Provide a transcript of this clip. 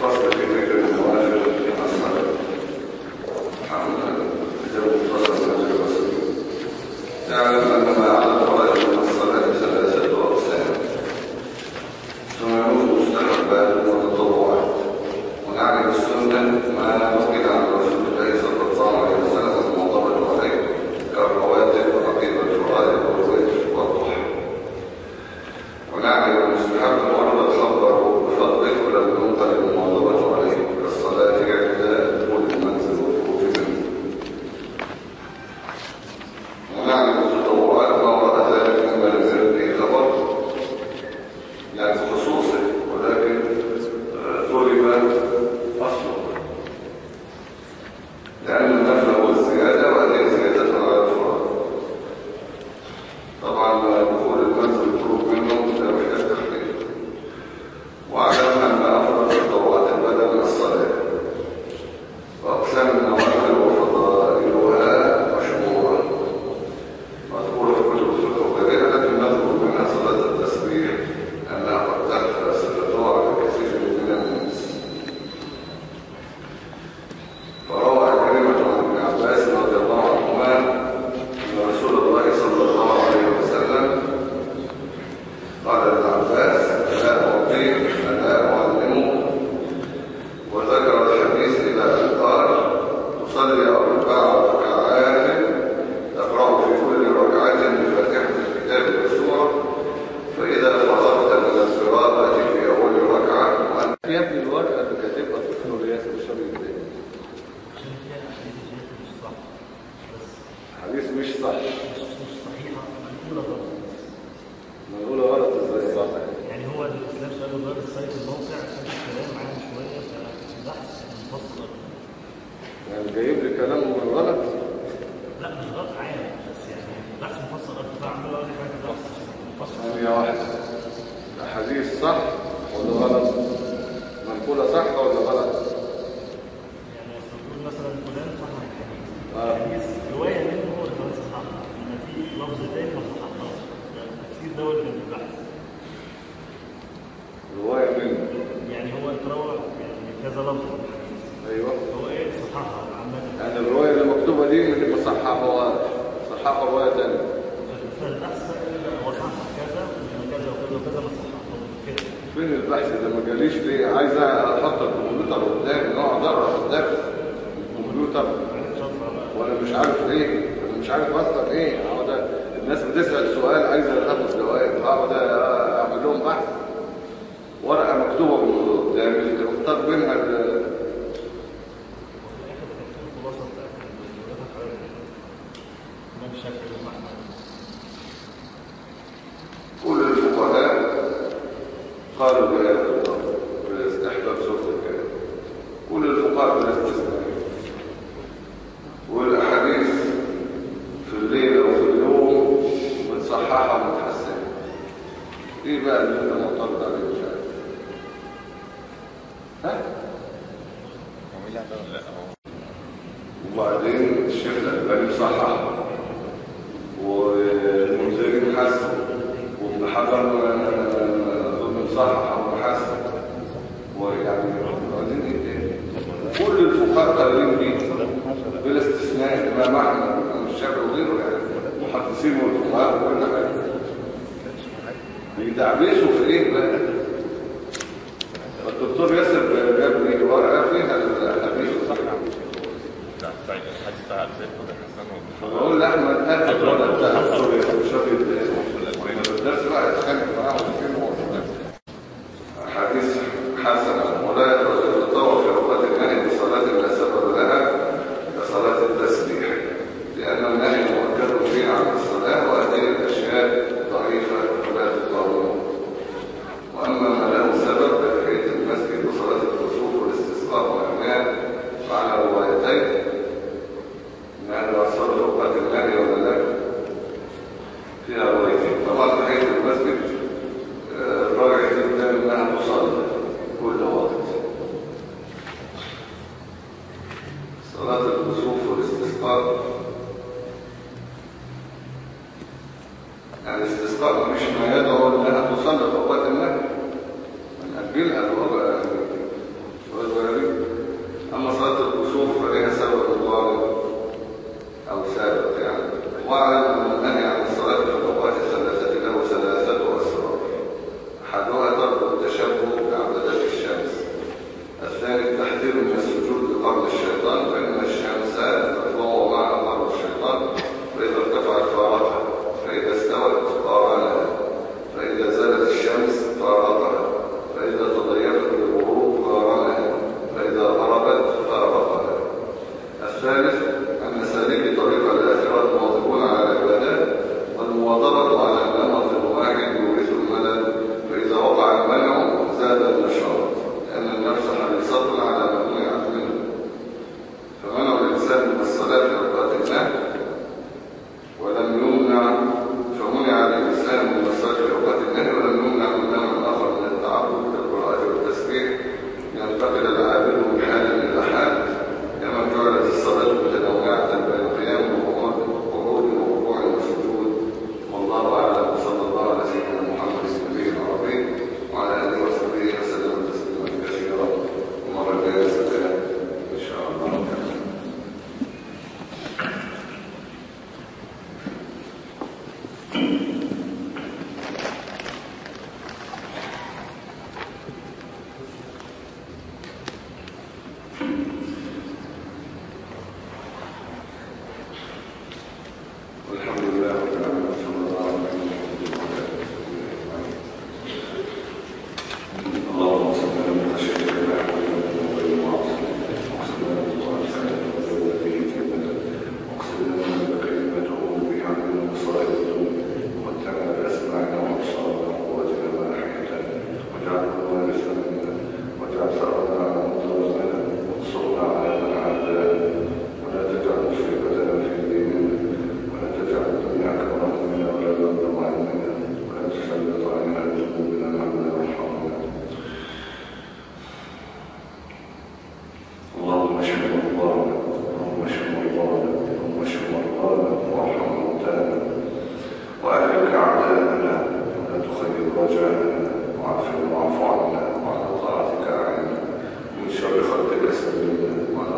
فصل في جايب لي كلام من غلط لا مش غلط عام بس يعني بحث مفصل أكتر فعمال أقول لك مفصل. ثانية واحدة. الحديث صح ولا غلط؟ منقولة صح ولا غلط؟ يعني تقول مثلا فلان صحح الحديث آه. رواية منه هو اللي صححها انما في لفظ تاني ما صححهاش التفسير ده هو اللي البحث. رواية منه. يعني هو اتروى يعني كذا لفظ. أيوه. هو إيه صححها عامة. يعني الرواية اللي مكتوبة دي من اللي بصححها صححها تانية. فالبحث بقى هو صحح كذا وكذا وكذا وكذا ما فين البحث ده؟ ما جاليش ليه عايز أحط الكمبيوتر قدامي نقعد أقرأ الدرس الكمبيوتر. وأنا مش عارف إيه أنا مش عارف أصلا إيه. اقعد الناس بتسأل سؤال عايزه تاخد جواب اقعد أعمل لهم بحث. ورقة مكتوبة قدامي اختار منها الكلام. كل الفقهاء بلا استثناء والأحاديث في الليل أو في اليوم بتصححها ومتحسنة. إيه بقى اللي أنت معترض عليه مش عارف ها؟ وبعدين الشيخ الألباني صحح حسن ويعني كل الفقهاء بلا استثناء الامام احمد والامام الشافعي وغيره يعني المحدثين والفقهاء وكل حاجة بيدعبسوا في إيه بقى منها الوضع أما صلاة الكسوف فلها سبب ضارب أو سابق يعني واعلم من منهي عن الصلاة في الأوقات الثلاثة له ثلاثة أسرار. أحدها ضرب التشبه بعبادات الشمس. الثاني التحذير من السجود لقبل الشيطان فإن الشيطان واعفنا واعف عنا وعن طاعتك أعنا من شر خلقك سلمنا وعن